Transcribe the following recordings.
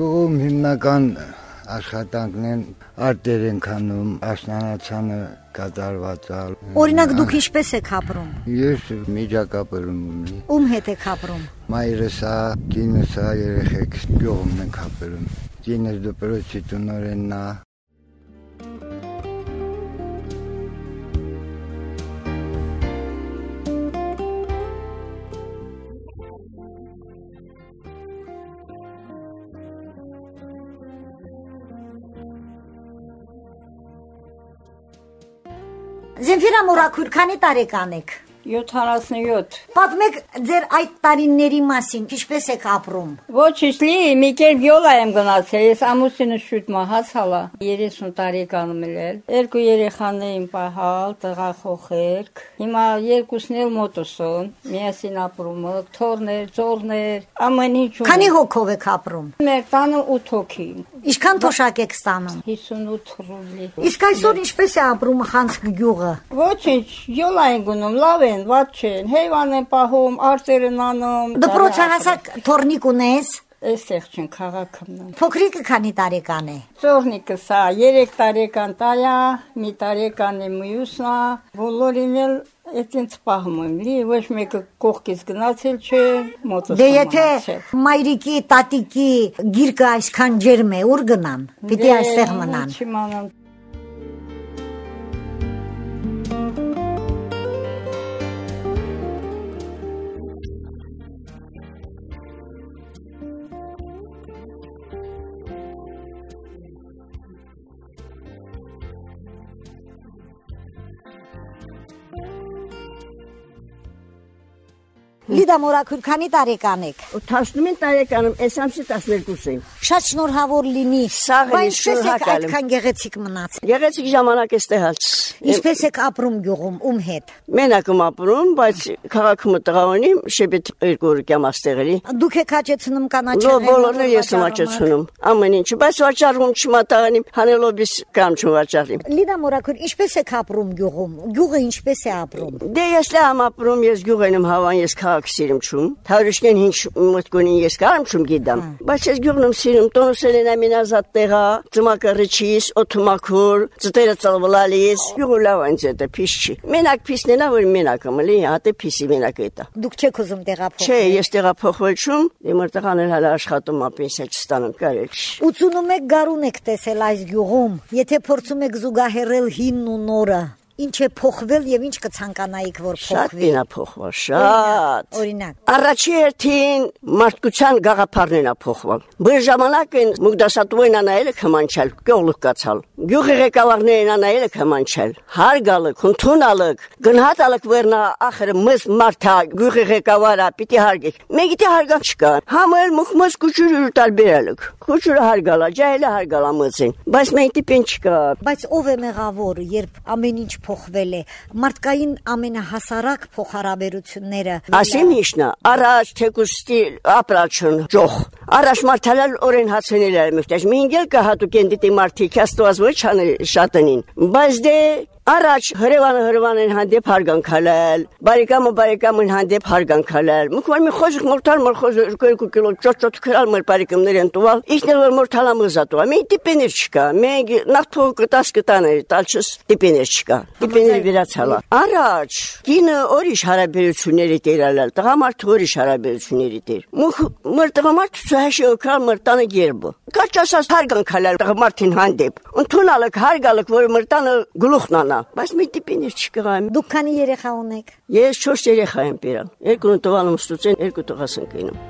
Գյուղում հիմնական աշխատանքն են արտեր են քանում, աշնանացանը կատարված է։ Օրինակ դուք ինչպես եք ապրում։ Ես միջակապերում ունի։ Ում հետ եք ապրում։ Մայրս է, կինս է, երեխեք գյուղում ենք ապրում։ Կինս դպրոցի տնօրենն է, Զենֆիրա Մուրաքուր, քանի տարեկան եք։ 77 Պատմեք ձեր այդ տարիների մասին, ինչպես եք ապրում։ Ոչինչ լի մի կերպ յոլա եմ գնացել ես ամուսինս շուտ մահաց հալա 30 տարեկանում էլ երկու երեխաներին պահալ տղա խոխերք հիմա երկուսն էլ մոտոսոն միասին ապրում թորներ ծորներ ամեն ինչ Քանի հոգով եք ապրում։ մեր տանը 8 հոգի Ինչքան թոշակ եք ստանում։ 58 ռուբլի Իսկ այսօր ինչպես է ապրում Խանցք գյուղը։ Ոչինչ յոլա են գնում լավ են ված չեն հեյվան են պահում արտեր են անում Դպրոցահասակ թորնիկ ունես։ Այստեղ չեն քաղաքում Փոքրիկը քանի տարեկան է։ Ծորնիկը սա 3 տարեկան տայա, մի տարեկան է մյուսնա, բոլորին էլ այդինց պահում եմ, լի ոչ մեկը կողքից գնացել չէ, մոտոց։ Դե եթե մայրիկի, տատիկի գիրկը այսքան ջերմ է, ուր գնան։ Պիտի այստեղ մնան։ Չիմանամ Լիդա Մորաքուր, քանի տարեկան եք։ 15 տարեկանում, այս ամսի 12 եմ։ Շատ շնորհավոր լինի։ Բայց ինչպես եք եմ։ այդքան գեղեցիկ մնացել։ Գեղեցիկ ժամանակ է ստեղած։ Ինչպես եք ապրում գյուղում, ում հետ։ Մենակ եմ ապրում, բայց քաղաքում տղա ունի, շեբետ երկու օր կամ աստեղելի։ Դուք եք հաճեցնում կանաչեղեն։ բոլորն էլ ես եմ աճեցնում։ Ամեն ինչ, բայց վաճառում չմատաղանիմ, հանելով իս կամ չվաճառիմ։ Լիդա Մորաքուր, ինչպես եք ապրում գյուղում։ Գյուղը ինչպես է ապրում։ Դե ես լավ ապրում, ես գյուղ եմ հավան, ես քաղաք սիրում չում։ Թարիշկեն ինչ մտքունին ես կարամ չում գիտեմ։ Բայց ես գյուղն եմ սիրում, տոնուսել են ամենազատ տեղա, ծմակը ռիչիս, օթմակուր, ծտերը ծալվլալիս։ Գյուղը լավ այնց է, փիս չի։ Մենակ փիսն է լավ, որ մենակ եմ, լի, հատե փիսի մենակ է դա։ Դուք չեք ուզում տեղափոխվել։ Չէ, ես տեղափոխվել չում, դե տղան էլ հələ աշխատում ա պենսիա չստանում կարել չի։ 81 գարուն եք տեսել այս գյուղում։ Եթե փորձում եք զուգահեռել հինն ու նորը, ինչ է փոխվել եւ ինչ կցանկանայիք որ Շատ փոխվի։ դինա փոխվել, շատ։ Օրինակ։ Առաջի հերթին մարդկության գաղափարն է փոխվել։ Բեր ժամանակ են մուգդասատուին անայելը կմանչալ, գյուղլուկ կացալ։ Գյուղի ղեկավարներն անայելը կմանչալ։ Հարգալը, քունթունալը, գնահատալը վերնա ախր մս մարդա գյուղի ղեկավարը պիտի հարգեք։ Մեկի հարգան չկա։ Համել մուխմս կուչուր տարբերալուկ։ Կուչուրը հարգալա, ջահելը հարգալա մծին։ Բայց մենք տիպեն չկա։ Բայց ով է մեղավոր, երբ ամեն ինչ փոխվել է։ Մարդկային ամենահասարակ փոխհարաբերությունները։ Ասեմ իշնա, առաջ թեկուստի ապրաչն ջոխ։ Առաջ մարդալալ օրեն հացնել էր մտած։ Մինգել կհատուկեն դիտի մարդիկ աստված ոչ շատանին։ Բայց դե Առաջ հրևանը հրևանեն հանդեպ հարգանքալել, բարեկամը բարեկամին հանդեպ հարգանքալել։ Մուքման մի խոժիկ մորթալ մոր խոժ 2 կիլո ճոճոտ քրալ մեր բարեկամներն տուալ։ Իջնել որ մորթալա մզատու։ Մի տիպեներ չկա։ Մենք նախ կտաս կտաներ, տալչս տիպեներ չկա։ Տիպեներ վերացալա։ Առաջ կինը օրիշ հարաբերությունների տերալալ, տղամարդը օրիշ հարաբերությունների տեր։ Մուք մեր տղամարդը ցաշի օքալ մեր տանը գերբը։ Կաչասած հարգանքալել տղամարդին հանդեպ։ Ընդունալը հարգալը որ մեր տանը գլուխնանա բայց մի տիպիներ չկա։ Դուք քանի երեխա ունեք։ Ես 4 երեխա եմ բերել։ Երկու տղան ուսուցեն, երկու տղաս ընկնում։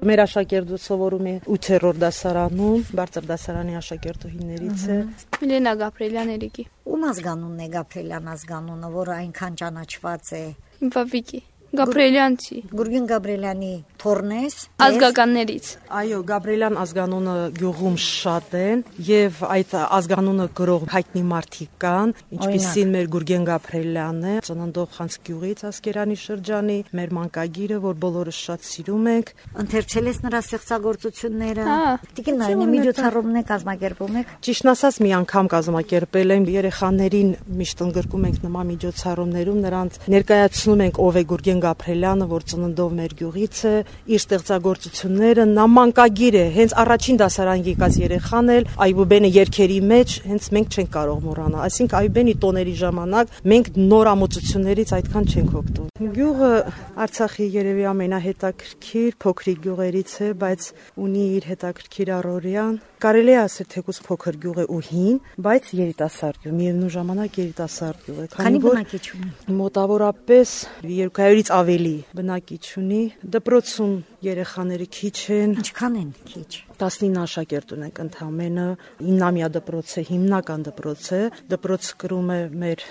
Մեր աշակերտը սովորում է 8-րդ դասարանում, բարձր դասարանի աշակերտուհիներից է։ Միլենա Գաբրելյան Երիկի։ Ում ազգանունն է Գաբրելյան ազգանունը, որը այնքան ճանաչված է։ Իմ պապիկի։ Գաբրիելյանցի։ Գուրգեն Գաբրիելյանի թորնես։ Ազգականներից։ Այո, Գաբրիելյան ազգանունը գյուղում շատ են եւ այդ ազգանունը գրող հայտնի մարդիկ կան, ինչպիսին մեր Գուրգեն Գաբրիելյանն է, ծննդող Խանց գյուղից Ասկերանի շրջանի, մեր մանկագիրը, որ բոլորը շատ սիրում ենք։ Ընթերցել ես նրա ստեղծագործությունները։ Հա։ Տիկին նայնի միջոցառումն է կազմակերպում եք։ Ճիշտն ասած մի անգամ կազմակերպել եմ երեխաներին միշտ ընդգրկում ենք նման միջոցառումներում նրանց ներկայացնում ենք ով է Գուրգեն Գաբրելյանը, որ ծննդով մեր գյուղից է, իր ստեղծագործությունները նամանկագիր է, հենց առաջին դասարան եկած երեխան էլ Այբուբենը երկերի մեջ հենց մենք չենք կարող մոռանալ, այսինքն Այբուբենի տոների ժամանակ մենք նորամուծություններից այդքան չենք օգտվում։ Գյուղը Արցախի երևի ամենահետաքրքիր փոքրիկ գյուղերից է, բայց ունի իր հետաքրքիր առօրյան։ Կարելի է ասել թեկուզ փոքր գյուղ է ու հին, բայց երիտասարդ գյուղ, միևնույն ժամանակ երիտասարդ գյուղ է, Քանի ունի։ մոտավորապես 200-ից ավելի բնակիչ ունի։ Դպրոցում երեխաները քիչ են, Ինչքան են քիչ։ 19 աշակերտ ունենք ընդամենը 9-ամյա դպրոց է, հիմնական դպրոց է։ Դպրոց կրում է մեր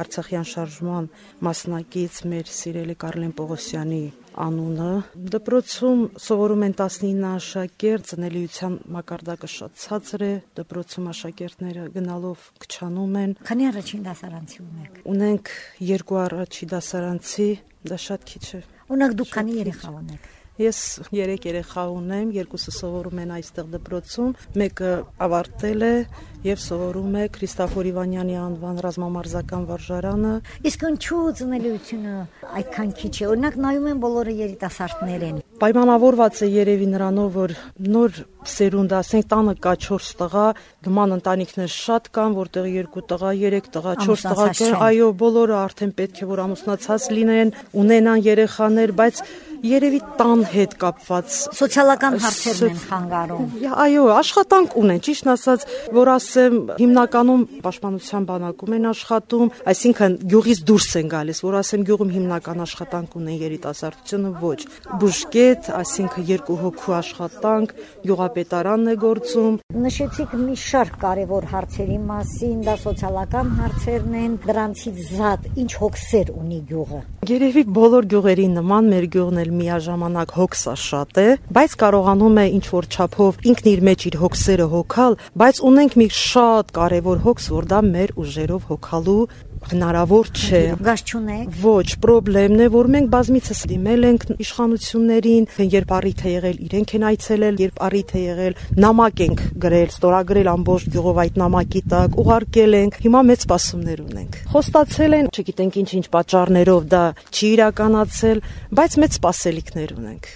Արցախյան շարժման մասնակից մեր սիրելի Կարլեն Պողոսյանի անունը։ Դպրոցում սովորում են 19 աշակերտ, ծնելիության մակարդակը շատ ցածր է, դպրոցում աշակերտները գնալով քչանում են։ Քանի առաջին դասարանցի ունեք։ Ունենք երկու առաջի դասարանցի, դա շատ քիչ է։ Ունակ դուք քանի երեխա ունեք։ Ես 3 երեխա ունեմ, երկուսը սովորում են այստեղ դպրոցում, մեկը ավարտել է եւ սովորում է Քրիստոֆոր Իվանյանի անվան ռազմամարզական վարժարանը։ Իսկ ինչու ծնելիությունը այդքան քիչ է։ Օրինակ նայում են բոլորը երիտասարդներ են։ Պայմանավորված է երևի նրանով, որ նոր սերունդ, ասենք, տանը կա 4 տղա, նման ընտանիքներ շատ կան, որտեղ 2 տղա, 3 տղա, 4 տղա կան, այո, բոլորը արդեն պետք է որ ամուսնացած լինեն, ունենան երեխաներ, բայց երևի տան հետ կապված Սոցիալական հարցերն են խանգարում։ Այո, աշխատանք ունեն, ճիշտ ասած, որ ասեմ, հիմնականում պաշտպանության բանակում են աշխատում, այսինքն գյուղից դուրս են գալիս, որ ասեմ գյուղում հիմնական աշխատանք ունեն երիտասարդությունը ոչ։ Բուժկետ, այսինքն երկու հոգու աշխատանք, գյուղապետարանն է գործում, Նշեցիք մի շարք կարևոր հարցերի մասին, դա սոցիալական հարցերն են, դրանցից զատ ինչ հոգսեր ունի գյուղը։ Երևի բոլոր գյուղերի նման մեր գյուղն էլ միաժամանակ հոգսա շատ է, բայց կարողանում է ինչ որ չափով ինքն իր մեջ իր հոգսերը հոգալ, բայց ունենք մի շատ կարևոր հոգս, որ դա մեր ուժերով հոգալու հնարավոր չէ։ Գազ չունեք։ Ոչ, խնդրեմն է, որ մենք բազմիցս դիմել ենք իշխանություններին, երբ առիթ է եղել, իրենք են այցելել, երբ առիթ է եղել, նամակ ենք գրել, ստորագրել ամբողջ գյուղով այդ նամակի տակ, ուղարկել ենք։ Հիմա մեծ սպասումներ ունենք։ Խոստացել են, չգիտենք ինչ-ինչ պատճառներով դա չի իրականացել, բայց մեծ սպասելիքներ ունենք։